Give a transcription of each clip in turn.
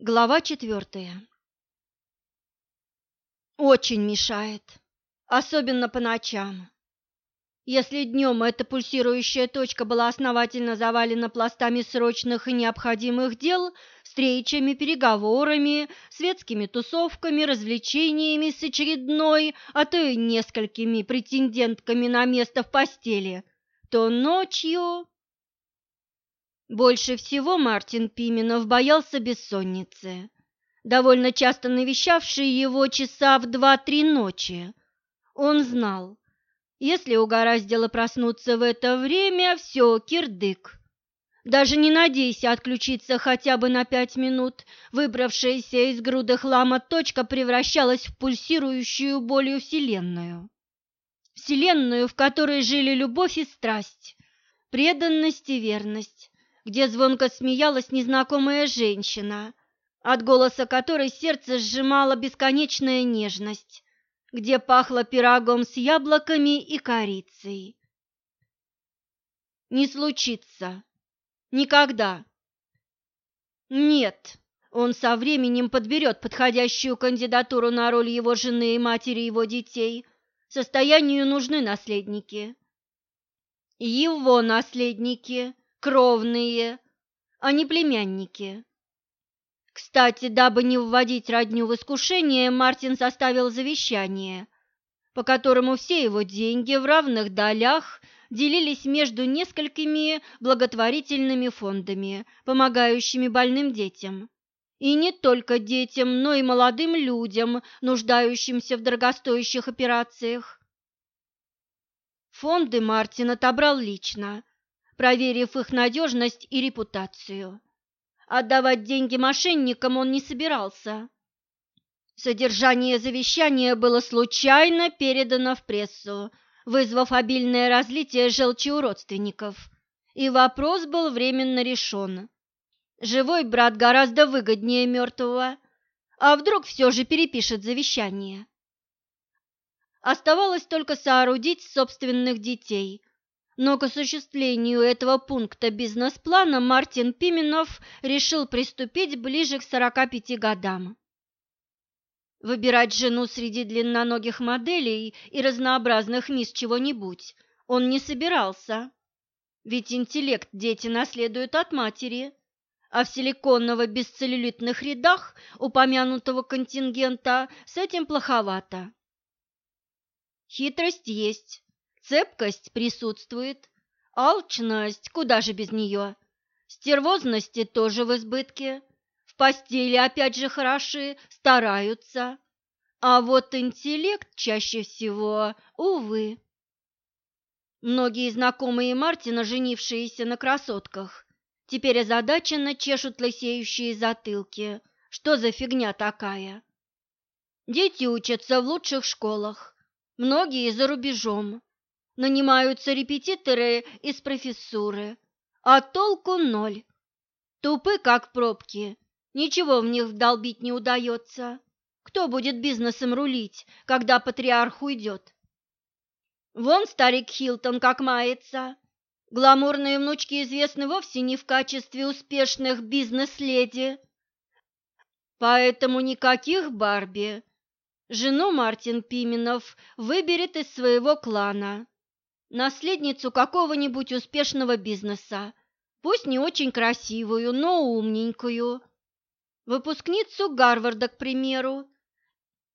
Глава четвертая. Очень мешает, особенно по ночам. Если днем эта пульсирующая точка была основательно завалена пластами срочных и необходимых дел, встречами, переговорами, светскими тусовками, развлечениями с очередной, а то и несколькими претендентками на место в постели, то ночью больше всего Мартин Пименов боялся бессонницы, довольно часто навещавшей его часа в два-три ночи. Он знал, если угораздило проснуться в это время, все, кирдык. Даже не надейся отключиться хотя бы на пять минут, выбравшаяся из груды хлама точка превращалась в пульсирующую болью вселенную. Вселенную, в которой жили любовь и страсть, преданность и верность, где звонко смеялась незнакомая женщина, от голоса которой сердце сжимала бесконечная нежность, где пахло пирогом с яблоками и корицей. Не случится. Никогда. Нет, он со временем подберет подходящую кандидатуру на роль его жены и матери его детей. Состоянию нужны наследники. Его наследники кровные, а не племянники. Кстати, дабы не вводить родню в искушение, Мартин составил завещание, по которому все его деньги в равных долях делились между несколькими благотворительными фондами, помогающими больным детям. И не только детям, но и молодым людям, нуждающимся в дорогостоящих операциях. Фонды Мартин отобрал лично, проверив их надежность и репутацию. Отдавать деньги мошенникам он не собирался. Содержание завещания было случайно передано в прессу, вызвав обильное разлитие желчи у родственников, и вопрос был временно решен. Живой брат гораздо выгоднее мертвого, а вдруг все же перепишет завещание? Оставалось только соорудить собственных детей, но к осуществлению этого пункта бизнес-плана Мартин Пименов решил приступить ближе к 45 годам. Выбирать жену среди длинноногих моделей и разнообразных мисс чего-нибудь он не собирался, ведь интеллект дети наследуют от матери, а в силиконово-бесцеллюлитных рядах упомянутого контингента с этим плоховато. Хитрость есть, Цепкость присутствует, алчность, куда же без нее, стервозности тоже в избытке, в постели опять же хороши, стараются, а вот интеллект чаще всего, увы. Многие знакомые Мартина, женившиеся на красотках, теперь озадаченно чешут лысеющие затылки. Что за фигня такая? Дети учатся в лучших школах, многие за рубежом нанимаются репетиторы из профессуры, а толку ноль. Тупы, как пробки, ничего в них вдолбить не удается. Кто будет бизнесом рулить, когда патриарх уйдет? Вон старик Хилтон как мается. Гламурные внучки известны вовсе не в качестве успешных бизнес-леди. Поэтому никаких Барби. Жену Мартин Пименов выберет из своего клана наследницу какого-нибудь успешного бизнеса, пусть не очень красивую, но умненькую, выпускницу Гарварда, к примеру.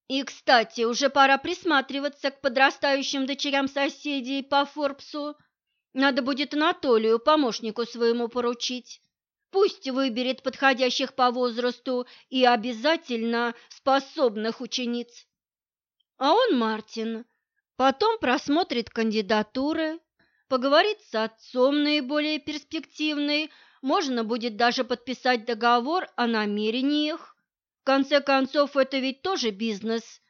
И, кстати, уже пора присматриваться к подрастающим дочерям соседей по Форбсу. Надо будет Анатолию, помощнику своему, поручить. Пусть выберет подходящих по возрасту и обязательно способных учениц. А он, Мартин, Потом просмотрит кандидатуры, поговорит с отцом наиболее перспективной, можно будет даже подписать договор о намерениях. В конце концов, это ведь тоже бизнес.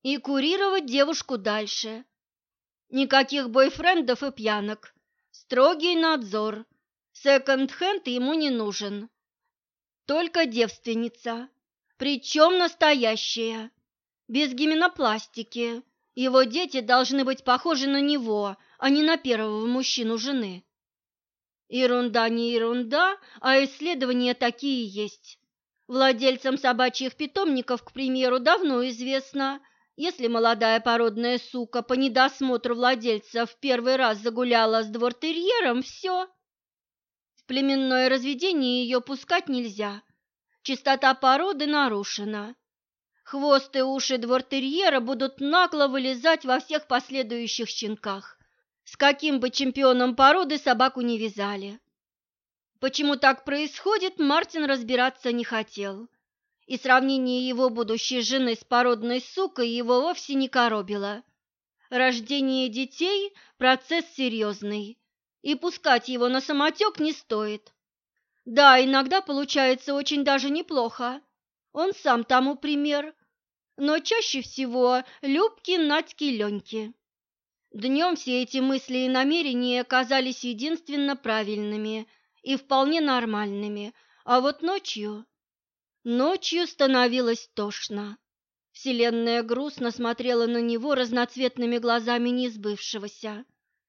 И курировать девушку дальше. Никаких бойфрендов и пьянок. Строгий надзор. Секонд-хенд ему не нужен. Только девственница. Причем настоящая. Без гименопластики его дети должны быть похожи на него, а не на первого мужчину жены. Ерунда не ерунда, а исследования такие есть. Владельцам собачьих питомников, к примеру, давно известно, если молодая породная сука по недосмотру владельца в первый раз загуляла с двортерьером, все. В племенное разведение ее пускать нельзя. Чистота породы нарушена. Хвост и уши двортерьера будут нагло вылезать во всех последующих щенках. С каким бы чемпионом породы собаку не вязали. Почему так происходит, Мартин разбираться не хотел. И сравнение его будущей жены с породной сукой его вовсе не коробило. Рождение детей – процесс серьезный, и пускать его на самотек не стоит. Да, иногда получается очень даже неплохо. Он сам тому пример. Но чаще всего Любки, Надьки, Леньки. Днем все эти мысли и намерения казались единственно правильными – и вполне нормальными, а вот ночью... Ночью становилось тошно. Вселенная грустно смотрела на него разноцветными глазами несбывшегося.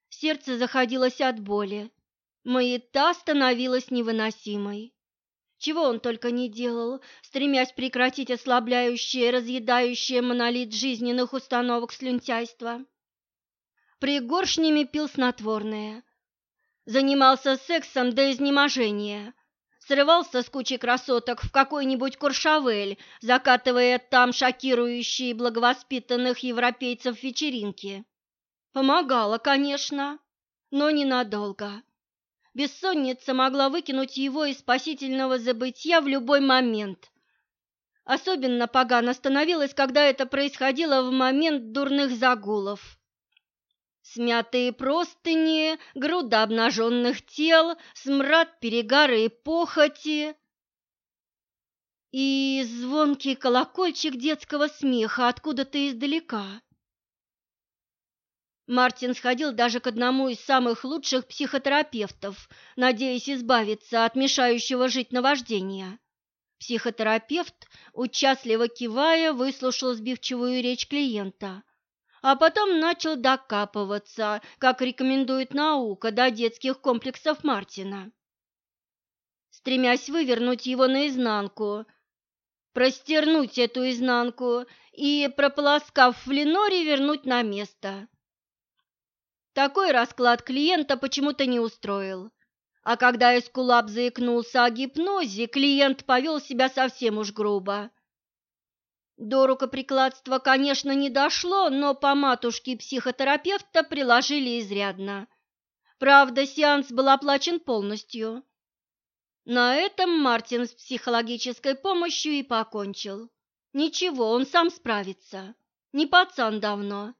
Сердце заходилось от боли. Маята становилась невыносимой. Чего он только не делал, стремясь прекратить ослабляющее, разъедающее монолит жизненных установок слюнтяйства. Пригоршнями пил снотворное, Занимался сексом до изнеможения. Срывался с кучи красоток в какой-нибудь Куршавель, закатывая там шокирующие благовоспитанных европейцев вечеринки. Помогало, конечно, но ненадолго. Бессонница могла выкинуть его из спасительного забытья в любой момент. Особенно погано становилось, когда это происходило в момент дурных загулов. Смятые простыни, груда обнаженных тел, смрад перегара и похоти. И звонкий колокольчик детского смеха откуда-то издалека. Мартин сходил даже к одному из самых лучших психотерапевтов, надеясь избавиться от мешающего жить наваждения. Психотерапевт, участливо кивая, выслушал сбивчивую речь клиента – а потом начал докапываться, как рекомендует наука, до детских комплексов Мартина. Стремясь вывернуть его наизнанку, простернуть эту изнанку и, прополоскав в леноре, вернуть на место. Такой расклад клиента почему-то не устроил. А когда Эскулап заикнулся о гипнозе, клиент повел себя совсем уж грубо. До рукоприкладства, конечно, не дошло, но по матушке психотерапевта приложили изрядно. Правда, сеанс был оплачен полностью. На этом Мартин с психологической помощью и покончил. Ничего, он сам справится. Не пацан давно.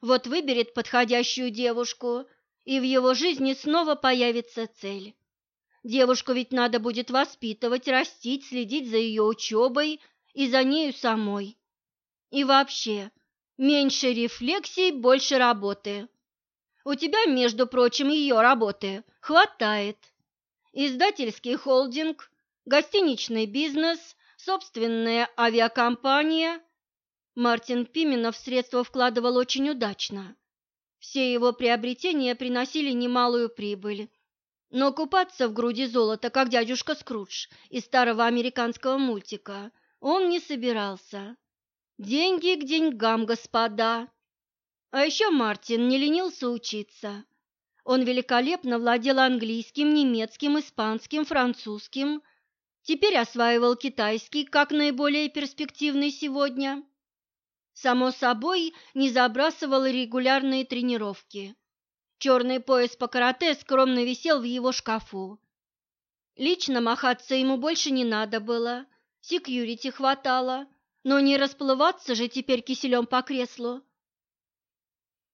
Вот выберет подходящую девушку, и в его жизни снова появится цель. Девушку ведь надо будет воспитывать, растить, следить за ее учебой – и за нею самой. И вообще, меньше рефлексий, больше работы. У тебя, между прочим, ее работы хватает. Издательский холдинг, гостиничный бизнес, собственная авиакомпания. Мартин Пименов средства вкладывал очень удачно. Все его приобретения приносили немалую прибыль. Но купаться в груди золота, как дядюшка Скрудж из старого американского мультика, он не собирался. Деньги к деньгам, господа. А еще Мартин не ленился учиться. Он великолепно владел английским, немецким, испанским, французским. Теперь осваивал китайский, как наиболее перспективный сегодня. Само собой, не забрасывал регулярные тренировки. Черный пояс по карате скромно висел в его шкафу. Лично махаться ему больше не надо было – секьюрити хватало, но не расплываться же теперь киселем по креслу.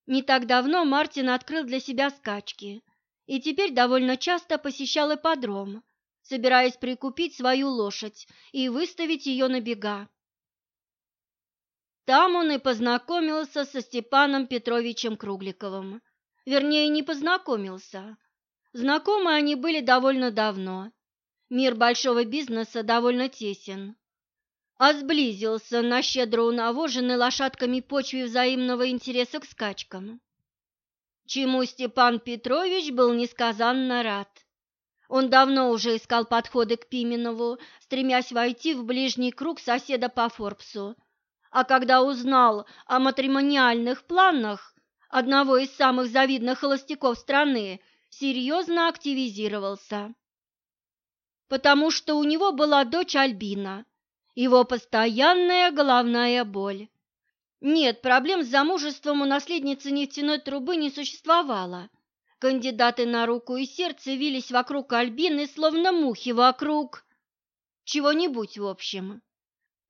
Не так давно Мартин открыл для себя скачки и теперь довольно часто посещал ипподром, собираясь прикупить свою лошадь и выставить ее на бега. Там он и познакомился со Степаном Петровичем Кругликовым. Вернее, не познакомился. Знакомы они были довольно давно, Мир большого бизнеса довольно тесен, а сблизился на щедро унавоженной лошадками почве взаимного интереса к скачкам, чему Степан Петрович был несказанно рад. Он давно уже искал подходы к Пименову, стремясь войти в ближний круг соседа по Форбсу. А когда узнал о матримониальных планах одного из самых завидных холостяков страны, серьезно активизировался. Потому что у него была дочь Альбина, его постоянная головная боль. Нет, проблем с замужеством у наследницы нефтяной трубы не существовало. Кандидаты на руку и сердце вились вокруг Альбины, словно мухи вокруг чего-нибудь в общем.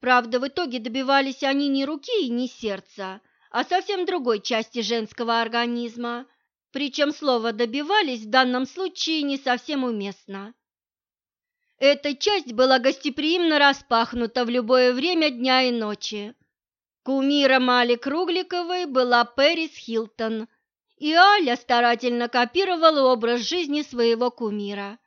Правда, в итоге добивались они не руки и не сердца, а совсем другой части женского организма, причем слово «добивались» в данном случае не совсем уместно. Эта часть была гостеприимно распахнута в любое время дня и ночи. Кумиром Али Кругликовой была Пэрис Хилтон, и Аля старательно копировала образ жизни своего кумира.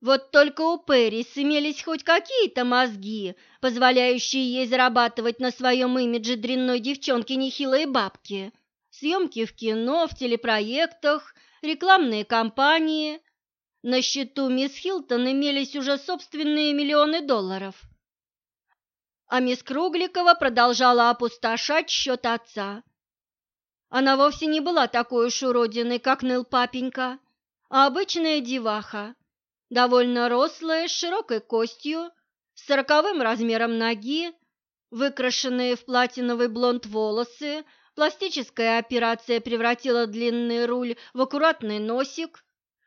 Вот только у Пэрис имелись хоть какие-то мозги, позволяющие ей зарабатывать на своем имидже дрянной девчонки нехилые бабки. Съемки в кино, в телепроектах, рекламные кампании. На счету мисс Хилтон имелись уже собственные миллионы долларов. А мисс Кругликова продолжала опустошать счет отца. Она вовсе не была такой уж уродиной, как ныл папенька, а обычная деваха, довольно рослая, с широкой костью, с сороковым размером ноги, выкрашенные в платиновый блонд волосы, пластическая операция превратила длинный руль в аккуратный носик,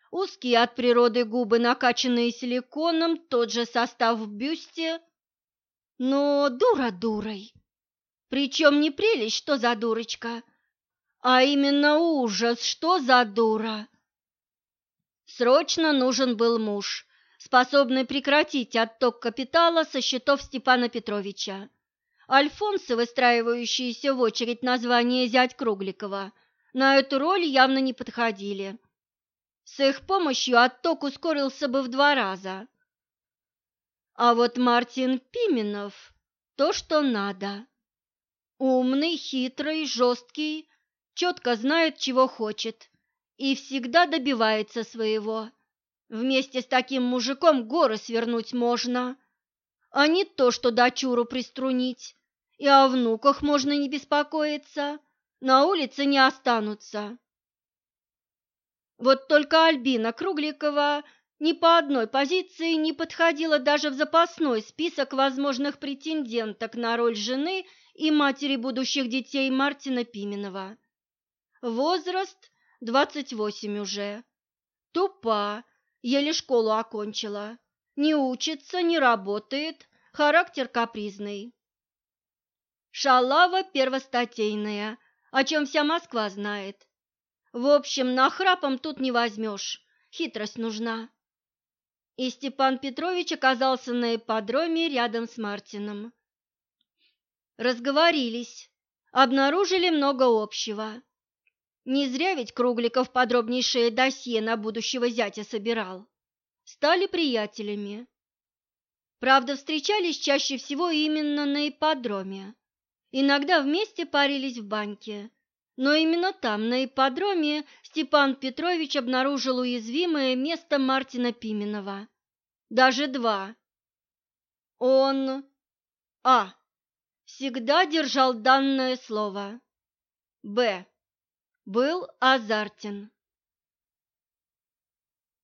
узкие от природы губы, накачанные силиконом, тот же состав в бюсте, но дура дурой. Причем не прелесть, что за дурочка, а именно ужас, что за дура. Срочно нужен был муж, способный прекратить отток капитала со счетов Степана Петровича. Альфонсы, выстраивающиеся в очередь название зять Кругликова, на эту роль явно не подходили. С их помощью отток ускорился бы в два раза. А вот Мартин Пименов – то, что надо. Умный, хитрый, жесткий, четко знает, чего хочет и всегда добивается своего. Вместе с таким мужиком горы свернуть можно, а не то, что дочуру приструнить. И о внуках можно не беспокоиться, на улице не останутся. Вот только Альбина Кругликова ни по одной позиции не подходила даже в запасной список возможных претенденток на роль жены и матери будущих детей Мартина Пименова. Возраст двадцать восемь уже. Тупа, еле школу окончила. Не учится, не работает, характер капризный. Шалава первостатейная, о чем вся Москва знает. В общем, нахрапом тут не возьмешь, хитрость нужна. И Степан Петрович оказался на ипподроме рядом с Мартином. Разговорились, обнаружили много общего. Не зря ведь Кругликов подробнейшее досье на будущего зятя собирал. Стали приятелями. Правда, встречались чаще всего именно на ипподроме. Иногда вместе парились в баньке. Но именно там, на ипподроме, Степан Петрович обнаружил уязвимое место Мартина Пименова. Даже два. Он... А. Всегда держал данное слово. Б был азартен.